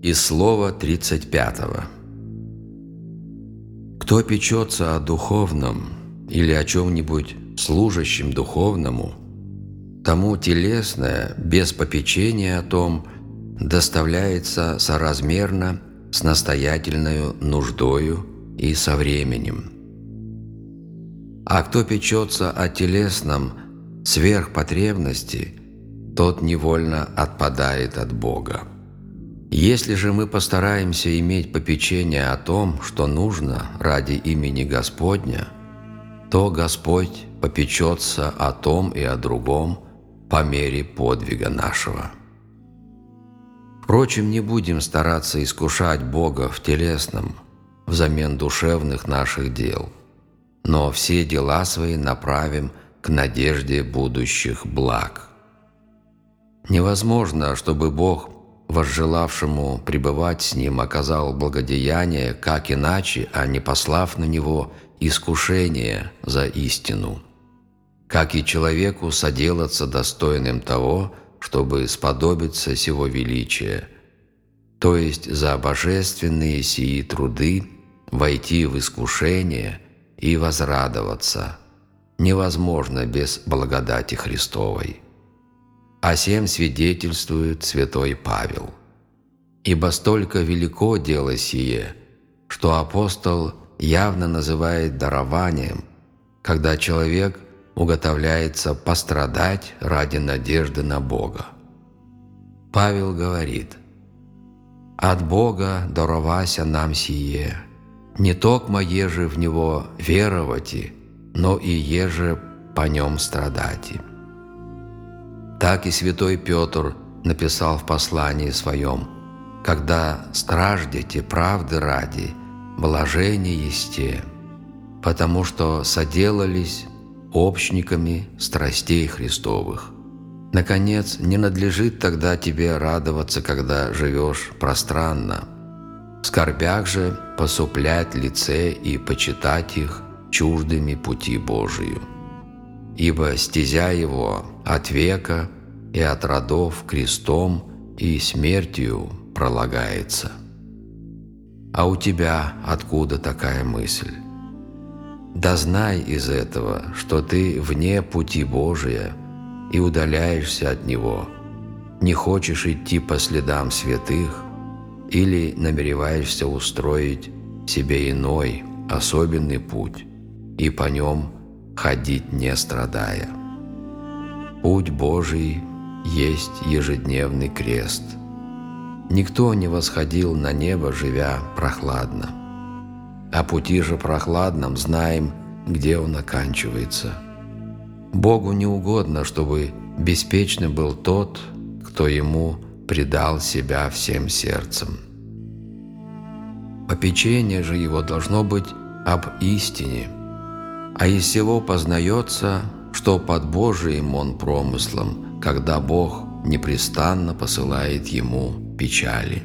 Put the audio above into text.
Из слова 35. Кто печется о духовном или о чем-нибудь служащем духовному, тому телесное, без попечения о том, доставляется соразмерно с настоятельной нуждою и со временем. А кто печется о телесном сверхпотребности, тот невольно отпадает от Бога. Если же мы постараемся иметь попечение о том, что нужно ради имени Господня, то Господь попечется о том и о другом по мере подвига нашего. Впрочем, не будем стараться искушать Бога в телесном, взамен душевных наших дел, но все дела свои направим к надежде будущих благ. Невозможно, чтобы Бог возжелавшему пребывать с ним, оказал благодеяние, как иначе, а не послав на него искушение за истину, как и человеку соделаться достойным того, чтобы сподобиться сего величия, то есть за божественные сии труды войти в искушение и возрадоваться. Невозможно без благодати Христовой. О сем свидетельствует святой Павел. Ибо столько велико дело сие, что апостол явно называет дарованием, когда человек уготовляется пострадать ради надежды на Бога. Павел говорит, «От Бога даровася нам сие, не токмо еже в Него веровати, но и еже по Нем страдати». Так и святой Петр написал в послании своем, «Когда страждете правды ради, блажение есте, потому что соделались общниками страстей Христовых». Наконец, не надлежит тогда тебе радоваться, когда живешь пространно. В скорбях же посуплять лице и почитать их чуждыми пути Божию ибо стезя его от века и от родов крестом и смертью пролагается. А у тебя откуда такая мысль? Да знай из этого, что ты вне пути Божия и удаляешься от Него, не хочешь идти по следам святых или намереваешься устроить себе иной, особенный путь и по нем ходить не страдая. Путь Божий есть ежедневный крест. Никто не восходил на небо, живя прохладно. О пути же прохладном знаем, где он оканчивается. Богу не угодно, чтобы беспечным был тот, кто ему предал себя всем сердцем. Попечение же его должно быть об истине – а из всего познается, что под Божиим он промыслом, когда Бог непрестанно посылает ему печали.